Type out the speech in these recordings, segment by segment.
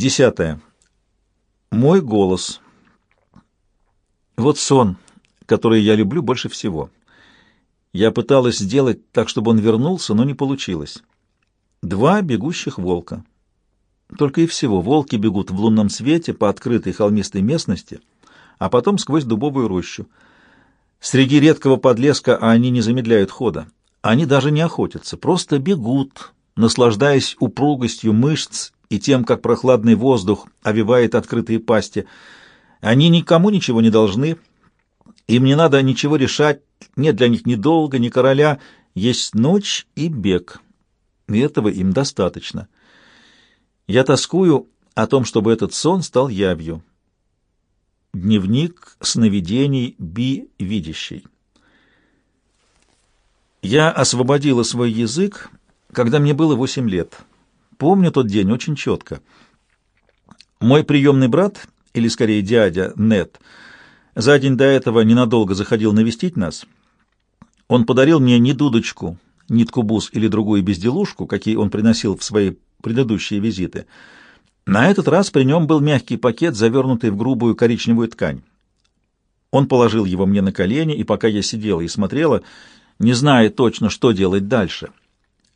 Десятое. Мой голос. Вот сон, который я люблю больше всего. Я пыталась сделать так, чтобы он вернулся, но не получилось. Два бегущих волка. Только и всего. Волки бегут в лунном свете по открытой холмистой местности, а потом сквозь дубовую рощу. Среди редкого подлеска они не замедляют хода. Они даже не охотятся, просто бегут, наслаждаясь упругостью мышц и тем, как прохладный воздух овивает открытые пасти. Они никому ничего не должны, им не надо ничего решать, нет для них ни долга, ни короля, есть ночь и бег. И этого им достаточно. Я тоскую о том, чтобы этот сон стал явью. Дневник сновидений Би видящий. Я освободила свой язык, когда мне было восемь лет. Помню тот день очень четко. Мой приемный брат, или скорее дядя, Нет, за день до этого ненадолго заходил навестить нас. Он подарил мне не дудочку, нитку-бус или другую безделушку, какие он приносил в свои предыдущие визиты. На этот раз при нем был мягкий пакет, завернутый в грубую коричневую ткань. Он положил его мне на колени, и пока я сидела и смотрела, не зная точно, что делать дальше —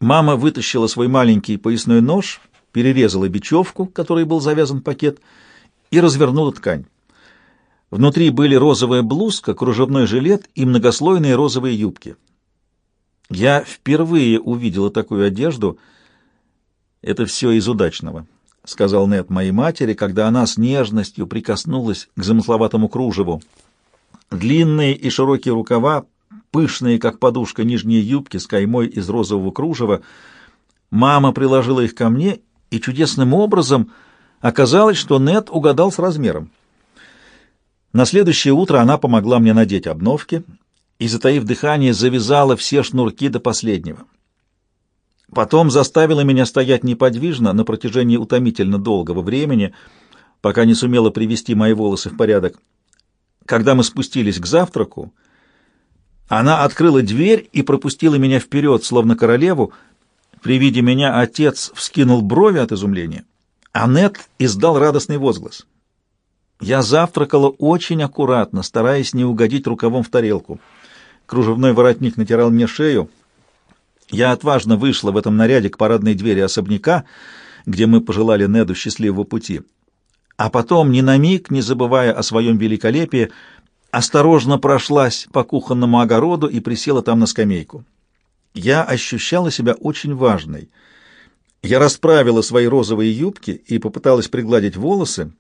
Мама вытащила свой маленький поясной нож, перерезала бечевку, которой был завязан пакет, и развернула ткань. Внутри были розовая блузка, кружевной жилет и многослойные розовые юбки. Я впервые увидела такую одежду. Это все из удачного, — сказал Нет моей матери, когда она с нежностью прикоснулась к замысловатому кружеву. Длинные и широкие рукава пышные, как подушка, нижние юбки с каймой из розового кружева. Мама приложила их ко мне, и чудесным образом оказалось, что Нет угадал с размером. На следующее утро она помогла мне надеть обновки и, затаив дыхание, завязала все шнурки до последнего. Потом заставила меня стоять неподвижно на протяжении утомительно долгого времени, пока не сумела привести мои волосы в порядок. Когда мы спустились к завтраку, она открыла дверь и пропустила меня вперед, словно королеву. При виде меня отец вскинул брови от изумления. Аннет издал радостный возглас. Я завтракала очень аккуратно, стараясь не угодить рукавом в тарелку. Кружевной воротник натирал мне шею. Я отважно вышла в этом наряде к парадной двери особняка, где мы пожелали Неду счастливого пути. А потом, ни на миг не забывая о своем великолепии, осторожно прошлась по кухонному огороду и присела там на скамейку. Я ощущала себя очень важной. Я расправила свои розовые юбки и попыталась пригладить волосы,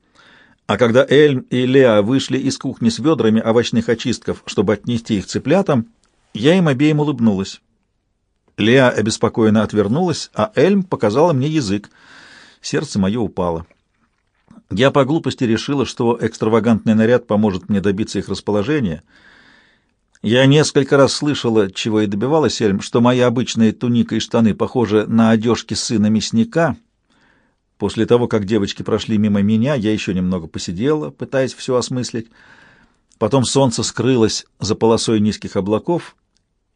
а когда Эльм и Леа вышли из кухни с ведрами овощных очистков, чтобы отнести их цыплятам, я им обеим улыбнулась. Леа обеспокоенно отвернулась, а Эльм показала мне язык. Сердце мое упало. Я по глупости решила, что экстравагантный наряд поможет мне добиться их расположения. Я несколько раз слышала, чего и добивалась Эльм, что мои обычные туника и штаны похожи на одежки сына мясника. После того, как девочки прошли мимо меня, я еще немного посидела, пытаясь все осмыслить. Потом солнце скрылось за полосой низких облаков,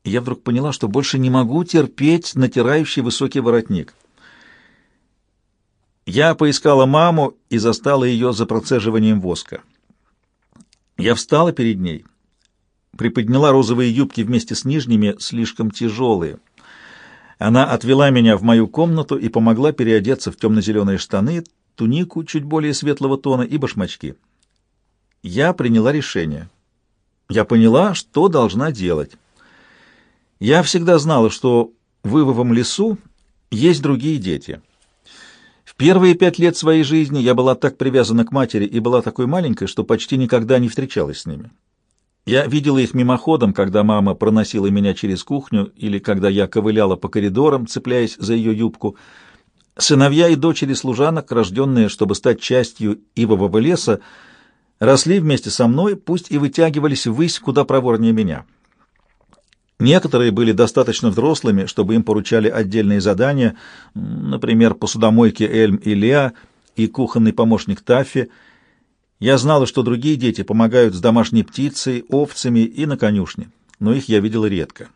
и я вдруг поняла, что больше не могу терпеть натирающий высокий воротник. Я поискала маму и застала ее за процеживанием воска. Я встала перед ней, приподняла розовые юбки вместе с нижними, слишком тяжелые. Она отвела меня в мою комнату и помогла переодеться в темно-зеленые штаны, тунику чуть более светлого тона и башмачки. Я приняла решение. Я поняла, что должна делать. Я всегда знала, что в Ивовом лесу есть другие дети — первые пять лет своей жизни я была так привязана к матери и была такой маленькой, что почти никогда не встречалась с ними. Я видела их мимоходом, когда мама проносила меня через кухню или когда я ковыляла по коридорам, цепляясь за ее юбку. Сыновья и дочери служанок, рожденные, чтобы стать частью ивового леса, росли вместе со мной, пусть и вытягивались ввысь куда проворнее меня. Некоторые были достаточно взрослыми, чтобы им поручали отдельные задания, например, посудомойки Эльм и Леа и кухонный помощник Таффи. Я знала, что другие дети помогают с домашней птицей, овцами и на конюшне, но их я видела редко.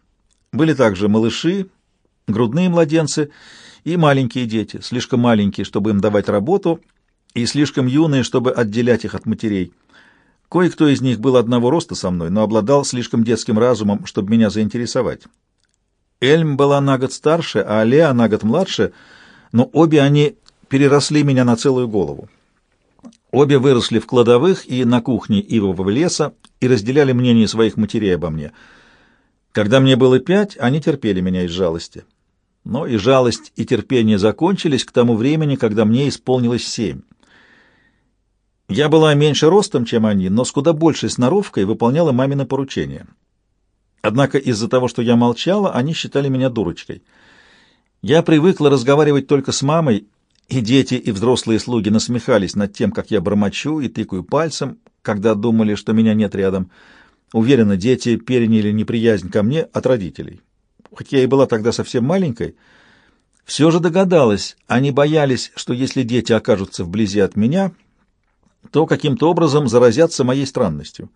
Были также малыши, грудные младенцы и маленькие дети, слишком маленькие, чтобы им давать работу, и слишком юные, чтобы отделять их от матерей. Кое-кто из них был одного роста со мной, но обладал слишком детским разумом, чтобы меня заинтересовать. Эльм была на год старше, а Леа на год младше, но обе они переросли меня на целую голову. Обе выросли в кладовых и на кухне ивового леса и разделяли мнение своих матерей обо мне. Когда мне было пять, они терпели меня из жалости. Но и жалость, и терпение закончились к тому времени, когда мне исполнилось семь. Я была меньше ростом, чем они, но с куда большей сноровкой выполняла мамины поручения. Однако из-за того, что я молчала, они считали меня дурочкой. Я привыкла разговаривать только с мамой, и дети, и взрослые слуги насмехались над тем, как я бормочу и тыкаю пальцем, когда думали, что меня нет рядом. Уверена, дети переняли неприязнь ко мне от родителей. Хоть я и была тогда совсем маленькой, все же догадалась, они боялись, что если дети окажутся вблизи от меня, то каким-то образом заразятся моей странностью.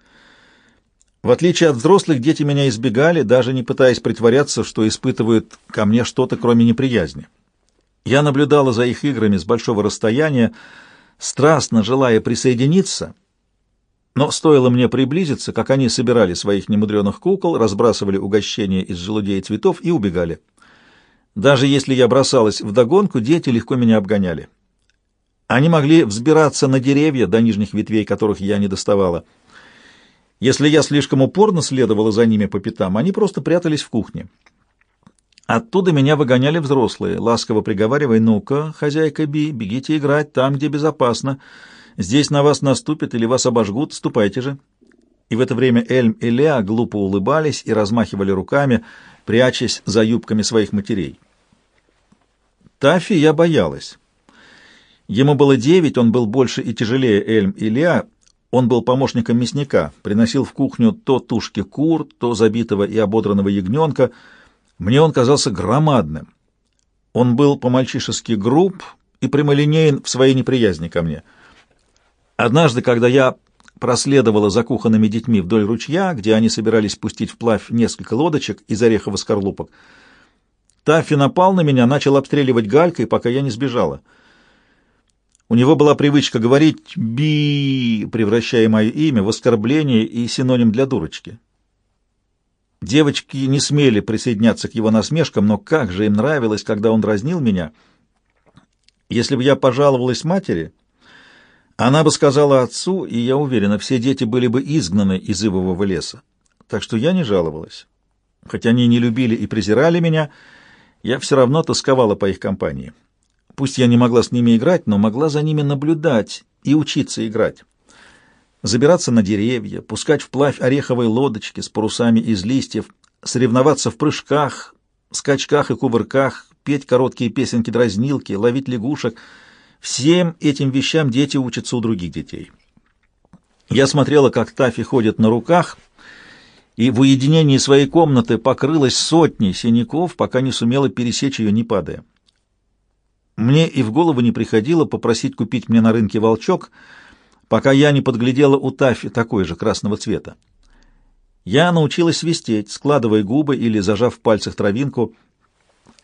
В отличие от взрослых, дети меня избегали, даже не пытаясь притворяться, что испытывают ко мне что-то, кроме неприязни. Я наблюдала за их играми с большого расстояния, страстно желая присоединиться, но стоило мне приблизиться, как они собирали своих немудреных кукол, разбрасывали угощения из желудей и цветов и убегали. Даже если я бросалась вдогонку, дети легко меня обгоняли. Они могли взбираться на деревья, до нижних ветвей которых я не доставала. Если я слишком упорно следовала за ними по пятам, они просто прятались в кухне. Оттуда меня выгоняли взрослые, ласково приговаривая, «Ну-ка, хозяйка Би, бегите играть там, где безопасно. Здесь на вас наступят или вас обожгут, ступайте же». И в это время Эльм и Леа глупо улыбались и размахивали руками, прячась за юбками своих матерей. Тафи я боялась. Ему было девять, он был больше и тяжелее Эльм и Леа, он был помощником мясника, приносил в кухню то тушки кур, то забитого и ободранного ягненка. Мне он казался громадным. Он был по-мальчишески груб и прямолинеен в своей неприязни ко мне. Однажды, когда я проследовала за кухонными детьми вдоль ручья, где они собирались пустить вплавь несколько лодочек из ореховых скорлупок, Таффи напал на меня, начал обстреливать галькой, пока я не сбежала — у него была привычка говорить «би», превращая мое имя в оскорбление и синоним для дурочки. Девочки не смели присоединяться к его насмешкам, но как же им нравилось, когда он дразнил меня. Если бы я пожаловалась матери, она бы сказала отцу, и я уверена, все дети были бы изгнаны из ивового леса. Так что я не жаловалась. Хоть они не любили и презирали меня, я все равно тосковала по их компании. Пусть я не могла с ними играть, но могла за ними наблюдать и учиться играть. Забираться на деревья, пускать вплавь ореховые лодочки с парусами из листьев, соревноваться в прыжках, скачках и кувырках, петь короткие песенки-дразнилки, ловить лягушек. Всем этим вещам дети учатся у других детей. Я смотрела, как Тафи ходит на руках, и в уединении своей комнаты покрылась сотней синяков, пока не сумела пересечь ее, не падая. Мне и в голову не приходило попросить купить мне на рынке волчок, пока я не подглядела у Тафи такой же красного цвета. Я научилась свистеть, складывая губы или зажав в пальцах травинку.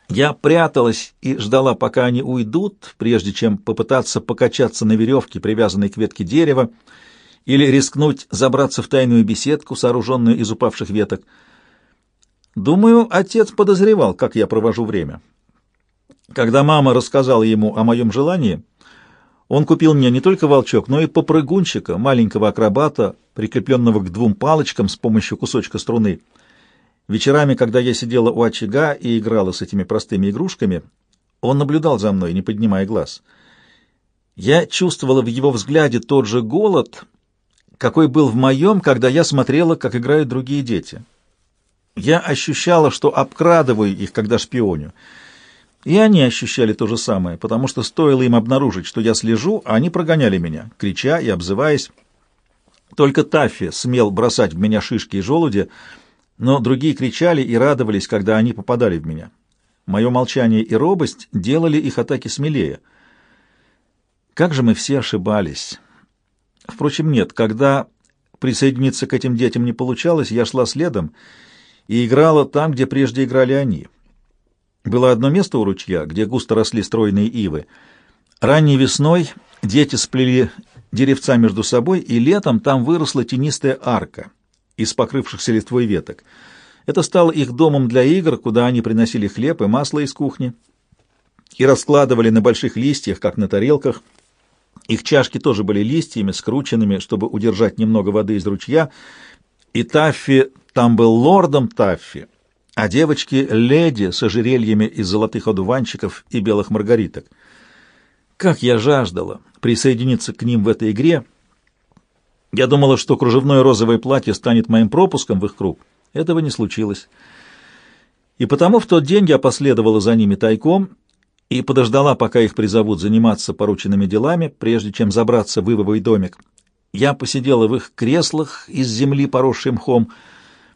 Я пряталась и ждала, пока они уйдут, прежде чем попытаться покачаться на веревке, привязанной к ветке дерева, или рискнуть забраться в тайную беседку, сооруженную из упавших веток. Думаю, отец подозревал, как я провожу время. Когда мама рассказала ему о моем желании, он купил мне не только волчок, но и попрыгунчика, маленького акробата, прикрепленного к двум палочкам с помощью кусочка струны. Вечерами, когда я сидела у очага и играла с этими простыми игрушками, он наблюдал за мной, не поднимая глаз. Я чувствовала в его взгляде тот же голод, какой был в моем, когда я смотрела, как играют другие дети. Я ощущала, что обкрадываю их, когда шпионю. И они ощущали то же самое, потому что стоило им обнаружить, что я слежу, они прогоняли меня, крича и обзываясь. Только Таффи смел бросать в меня шишки и желуди, но другие кричали и радовались, когда они попадали в меня. Мое молчание и робость делали их атаки смелее. Как же мы все ошибались. Впрочем, нет, когда присоединиться к этим детям не получалось, я шла следом и играла там, где прежде играли они. Было одно место у ручья, где густо росли стройные ивы. Ранней весной Дети сплели деревца между собой, и летом там выросла тенистая арка из покрывшихся листвой веток. Это стало их домом для игр, куда они приносили хлеб и масло из кухни и раскладывали на больших листьях, как на тарелках. Их чашки тоже были листьями, скрученными, чтобы удержать немного воды из ручья, и Таффи там был лордом Таффи, а девочки — леди с ожерельями из золотых одуванчиков и белых маргариток. Как я жаждала присоединиться к ним в этой игре! Я думала, что кружевное розовое платье станет моим пропуском в их круг. Этого не случилось. И потому в тот день я последовала за ними тайком и подождала, пока их призовут заниматься порученными делами, прежде чем забраться в ивовый домик. Я посидела в их креслах из земли, поросшей мхом,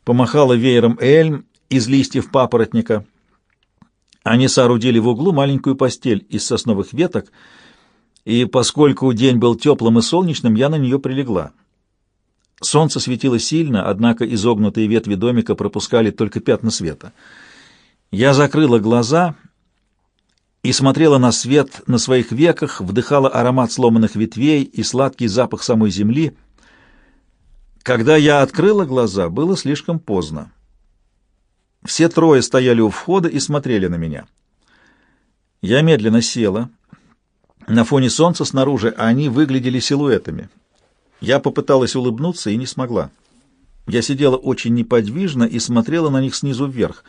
помахала веером эльм из листьев папоротника. Они соорудили в углу маленькую постель из сосновых веток, и поскольку день был теплым и солнечным, я на нее прилегла. Солнце светило сильно, однако изогнутые ветви домика пропускали только пятна света. Я закрыла глаза и смотрела на свет на своих веках, вдыхала аромат сломанных ветвей и сладкий запах самой земли. Когда я открыла глаза, было слишком поздно. Все трое стояли у входа и смотрели на меня. Я медленно села. На фоне солнца снаружи они выглядели силуэтами. Я попыталась улыбнуться и не смогла. Я сидела очень неподвижно и смотрела на них снизу вверх.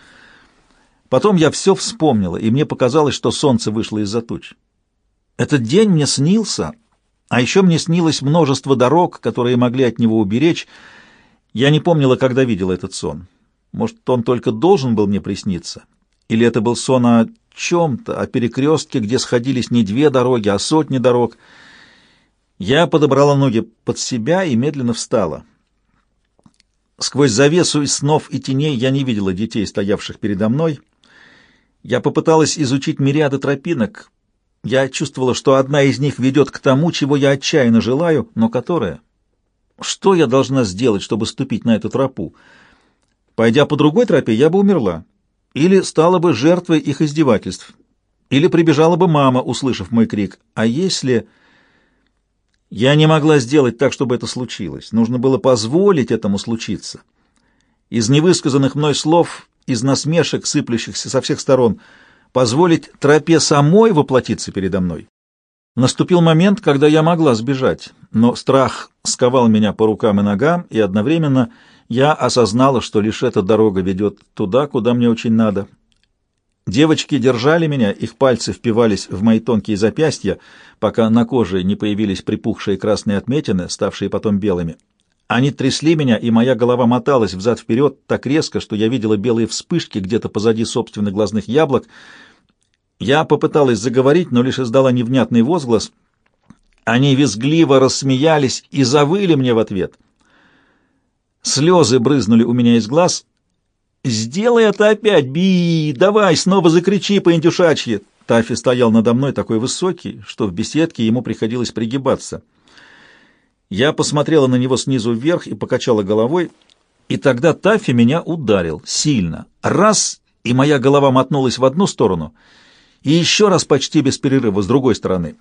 Потом я все вспомнила, и мне показалось, что солнце вышло из-за туч. Этот день мне снился, а еще мне снилось множество дорог, которые могли от него уберечь. Я не помнила, когда видела этот сон. Может, он только должен был мне присниться? Или это был сон о чем-то, о перекрестке, где сходились не две дороги, а сотни дорог — я подобрала ноги под себя и медленно встала. Сквозь завесу из снов и теней я не видела детей, стоявших передо мной. Я попыталась изучить мириады тропинок. Я чувствовала, что одна из них ведет к тому, чего я отчаянно желаю, но которая? Что я должна сделать, чтобы ступить на эту тропу? Пойдя по другой тропе, я бы умерла. Или стала бы жертвой их издевательств. Или прибежала бы мама, услышав мой крик. А если... Я не могла сделать так, чтобы это случилось. Нужно было позволить этому случиться. Из невысказанных мной слов, из насмешек, сыплющихся со всех сторон, позволить тропе самой воплотиться передо мной. Наступил момент, когда я могла сбежать, но страх сковал меня по рукам и ногам, и одновременно я осознала, что лишь эта дорога ведет туда, куда мне очень надо, Девочки держали меня, их пальцы впивались в мои тонкие запястья, пока на коже не появились припухшие красные отметины, ставшие потом белыми. Они трясли меня, и моя голова моталась взад-вперед так резко, что я видела белые вспышки где-то позади собственных глазных яблок. Я попыталась заговорить, но лишь издала невнятный возглас. Они визгливо рассмеялись и завыли мне в ответ. Слезы брызнули у меня из глаз — «Сделай это опять, Би! Давай, снова закричи по-индюшачьи!» Тафи стоял надо мной такой высокий, что в беседке ему приходилось пригибаться. Я посмотрела на него снизу вверх и покачала головой, и тогда Тафи меня ударил сильно. Раз, и моя голова мотнулась в одну сторону, и еще раз почти без перерыва с другой стороны.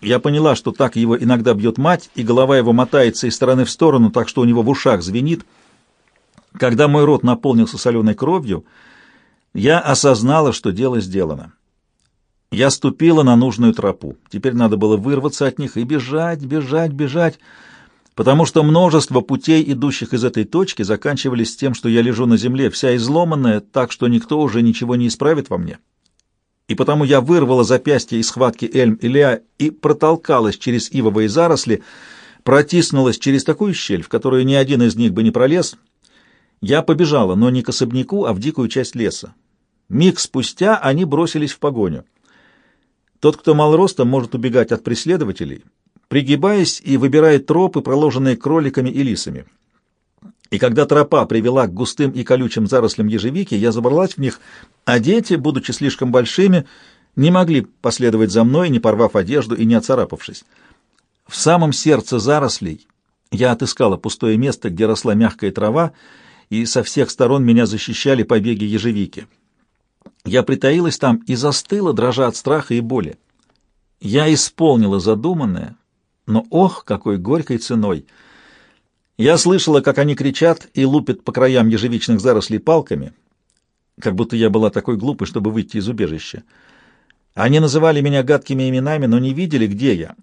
Я поняла, что так его иногда бьет мать, и голова его мотается из стороны в сторону, так что у него в ушах звенит — когда мой рот наполнился соленой кровью, я осознала, что дело сделано. Я ступила на нужную тропу. Теперь надо было вырваться от них и бежать, бежать, бежать, потому что множество путей, идущих из этой точки, заканчивались тем, что я лежу на земле, вся изломанная, так что никто уже ничего не исправит во мне. И потому я вырвала запястье из схватки Эльм и Леа и протолкалась через ивовые заросли, протиснулась через такую щель, в которую ни один из них бы не пролез, я побежала, но не к особняку, а в дикую часть леса. Миг спустя они бросились в погоню. Тот, кто мал ростом, может убегать от преследователей, пригибаясь и выбирая тропы, проложенные кроликами и лисами. И когда тропа привела к густым и колючим зарослям ежевики, я забралась в них, а дети, будучи слишком большими, не могли последовать за мной, не порвав одежду и не оцарапавшись. В самом сердце зарослей я отыскала пустое место, где росла мягкая трава, и со всех сторон меня защищали побеги ежевики. Я притаилась там и застыла, дрожа от страха и боли. Я исполнила задуманное, но ох, какой горькой ценой! Я слышала, как они кричат и лупят по краям ежевичных зарослей палками, как будто я была такой глупой, чтобы выйти из убежища. Они называли меня гадкими именами, но не видели, где я,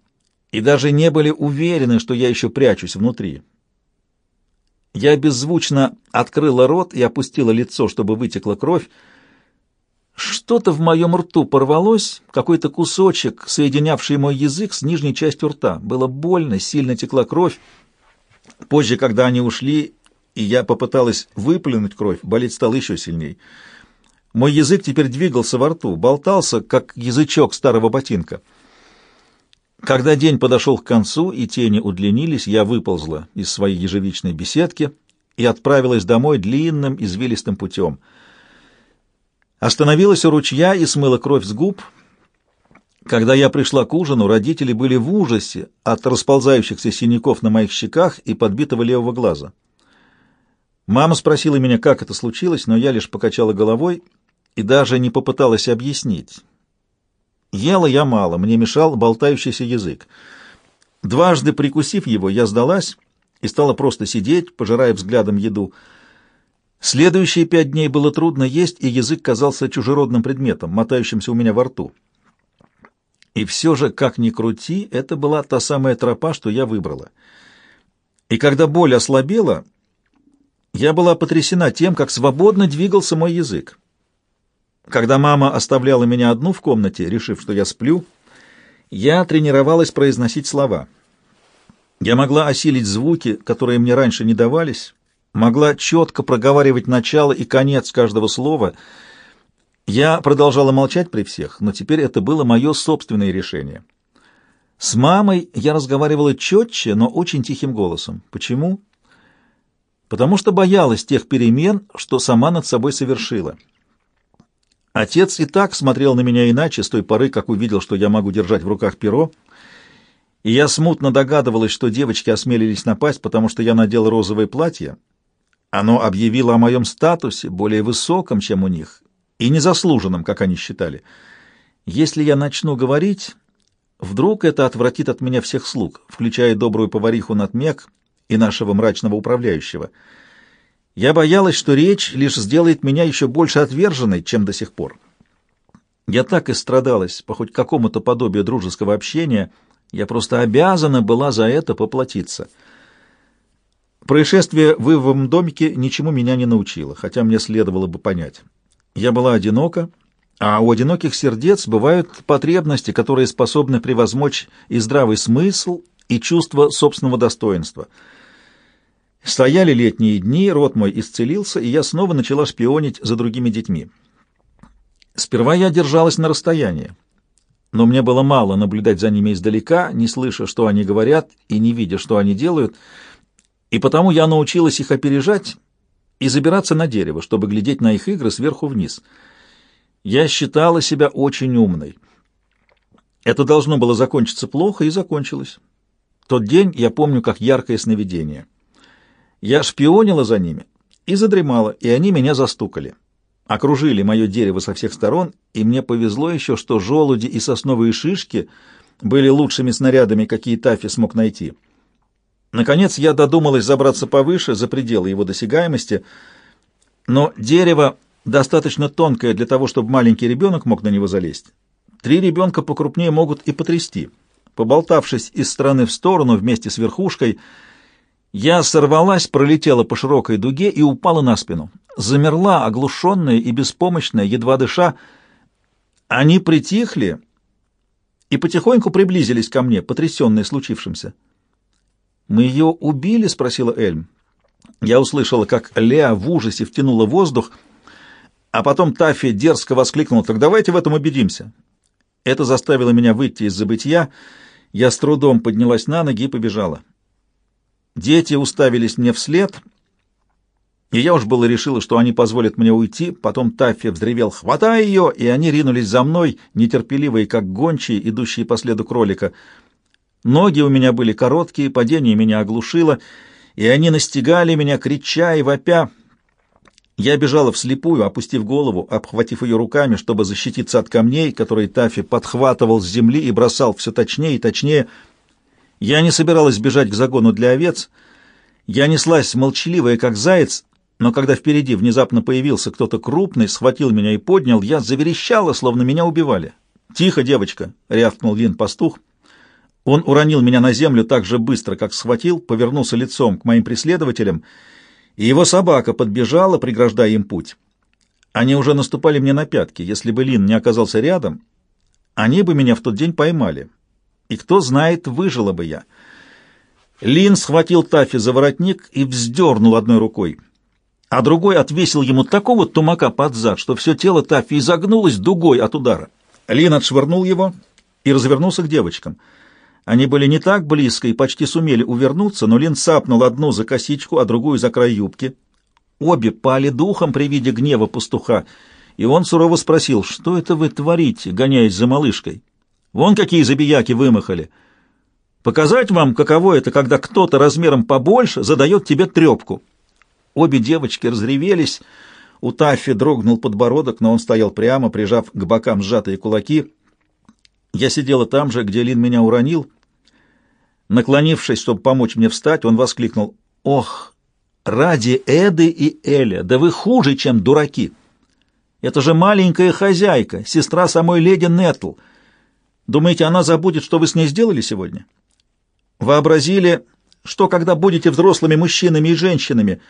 и даже не были уверены, что я еще прячусь внутри. Я беззвучно открыла рот и опустила лицо, чтобы вытекла кровь. Что-то в моем рту порвалось, какой-то кусочек, соединявший мой язык с нижней частью рта. Было больно, сильно текла кровь. Позже, когда они ушли, и я попыталась выплюнуть кровь, болеть стало еще сильней. Мой язык теперь двигался во рту, болтался, как язычок старого ботинка. Когда день подошел к концу и тени удлинились, я выползла из своей ежевичной беседки и отправилась домой длинным извилистым путем. Остановилась у ручья и смыла кровь с губ. Когда я пришла к ужину, родители были в ужасе от расползающихся синяков на моих щеках и подбитого левого глаза. Мама спросила меня, как это случилось, но я лишь покачала головой и даже не попыталась объяснить. Ела я мало, мне мешал болтающийся язык. Дважды прикусив его, я сдалась и стала просто сидеть, пожирая взглядом еду. Следующие пять дней было трудно есть, и язык казался чужеродным предметом, мотающимся у меня во рту. И все же, как ни крути, это была та самая тропа, что я выбрала. И когда боль ослабела, я была потрясена тем, как свободно двигался мой язык. Когда мама оставляла меня одну в комнате, решив, что я сплю, я тренировалась произносить слова. Я могла осилить звуки, которые мне раньше не давались, могла четко проговаривать начало и конец каждого слова. Я продолжала молчать при всех, но теперь это было мое собственное решение. С мамой я разговаривала четче, но очень тихим голосом. Почему? Потому что боялась тех перемен, что сама над собой совершила. Отец и так смотрел на меня иначе с той поры, как увидел, что я могу держать в руках перо, и я смутно догадывалась, что девочки осмелились напасть, потому что я надел розовое платье. Оно объявило о моем статусе, более высоком, чем у них, и незаслуженном, как они считали. Если я начну говорить, вдруг это отвратит от меня всех слуг, включая добрую повариху Натмек и нашего мрачного управляющего — я боялась, что речь лишь сделает меня еще больше отверженной, чем до сих пор. Я так и страдалась по хоть какому-то подобию дружеского общения, я просто обязана была за это поплатиться. Происшествие в Ивовом домике ничему меня не научило, хотя мне следовало бы понять. Я была одинока, а у одиноких сердец бывают потребности, которые способны превозмочь и здравый смысл, и чувство собственного достоинства — Стояли летние дни, рот мой исцелился, и я снова начала шпионить за другими детьми. Сперва я держалась на расстоянии, но мне было мало наблюдать за ними издалека, не слыша, что они говорят, и не видя, что они делают, и потому я научилась их опережать и забираться на дерево, чтобы глядеть на их игры сверху вниз. Я считала себя очень умной. Это должно было закончиться плохо, и закончилось. Тот день я помню как яркое сновидение. Я шпионила за ними и задремала, и они меня застукали. Окружили мое дерево со всех сторон, и мне повезло еще, что желуди и сосновые шишки были лучшими снарядами, какие Тафи смог найти. Наконец я додумалась забраться повыше, за пределы его досягаемости, но дерево достаточно тонкое для того, чтобы маленький ребенок мог на него залезть. Три ребенка покрупнее могут и потрясти. Поболтавшись из стороны в сторону вместе с верхушкой, я сорвалась, пролетела по широкой дуге и упала на спину. Замерла, оглушенная и беспомощная, едва дыша. Они притихли и потихоньку приблизились ко мне, потрясенные случившимся. «Мы ее убили?» — спросила Эльм. Я услышала, как Леа в ужасе втянула воздух, а потом Таффи дерзко воскликнул, «Так давайте в этом убедимся». Это заставило меня выйти из забытья. Я с трудом поднялась на ноги и побежала. Дети уставились мне вслед, и я уж было решила, что они позволят мне уйти. Потом Таффи взревел «Хватай ее!» и они ринулись за мной, нетерпеливые, как гончие, идущие по следу кролика. Ноги у меня были короткие, падение меня оглушило, и они настигали меня, крича и вопя. Я бежала вслепую, опустив голову, обхватив ее руками, чтобы защититься от камней, которые Тафи подхватывал с земли и бросал все точнее и точнее. Я не собиралась бежать к загону для овец. Я неслась молчаливая, как заяц, но когда впереди внезапно появился кто-то крупный, схватил меня и поднял, я заверещала, словно меня убивали. «Тихо, девочка!» — рявкнул Лин-пастух. Он уронил меня на землю так же быстро, как схватил, повернулся лицом к моим преследователям — и его собака подбежала, преграждая им путь. Они уже наступали мне на пятки. Если бы Лин не оказался рядом, они бы меня в тот день поймали. И кто знает, выжила бы я. Лин схватил Тафи за воротник и вздернул одной рукой, а другой отвесил ему такого тумака под зад, что все тело Тафи изогнулось дугой от удара. Лин отшвырнул его и развернулся к девочкам — они были не так близко и почти сумели увернуться, но Лин сапнул одну за косичку, а другую за край юбки. Обе пали духом при виде гнева пастуха, и он сурово спросил, что это вы творите, гоняясь за малышкой? Вон какие забияки вымахали. Показать вам, каково это, когда кто-то размером побольше задает тебе трепку. Обе девочки разревелись, у Таффи дрогнул подбородок, но он стоял прямо, прижав к бокам сжатые кулаки — я сидела там же, где Лин меня уронил. Наклонившись, чтобы помочь мне встать, он воскликнул. «Ох, ради Эды и Эля, да вы хуже, чем дураки! Это же маленькая хозяйка, сестра самой леди Нетл. Думаете, она забудет, что вы с ней сделали сегодня? Вообразили, что когда будете взрослыми мужчинами и женщинами,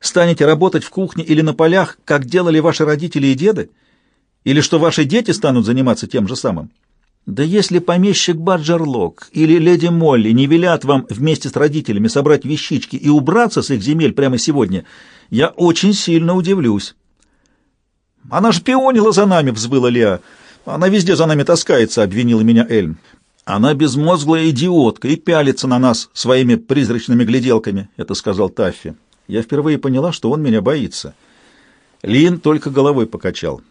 станете работать в кухне или на полях, как делали ваши родители и деды? Или что ваши дети станут заниматься тем же самым?» Да если помещик Баджерлок или леди Молли не велят вам вместе с родителями собрать вещички и убраться с их земель прямо сегодня, я очень сильно удивлюсь. Она шпионила за нами, взвыла Леа. Она везде за нами таскается, обвинила меня Эльм. Она безмозглая идиотка и пялится на нас своими призрачными гляделками, это сказал Таффи. Я впервые поняла, что он меня боится. Лин только головой покачал.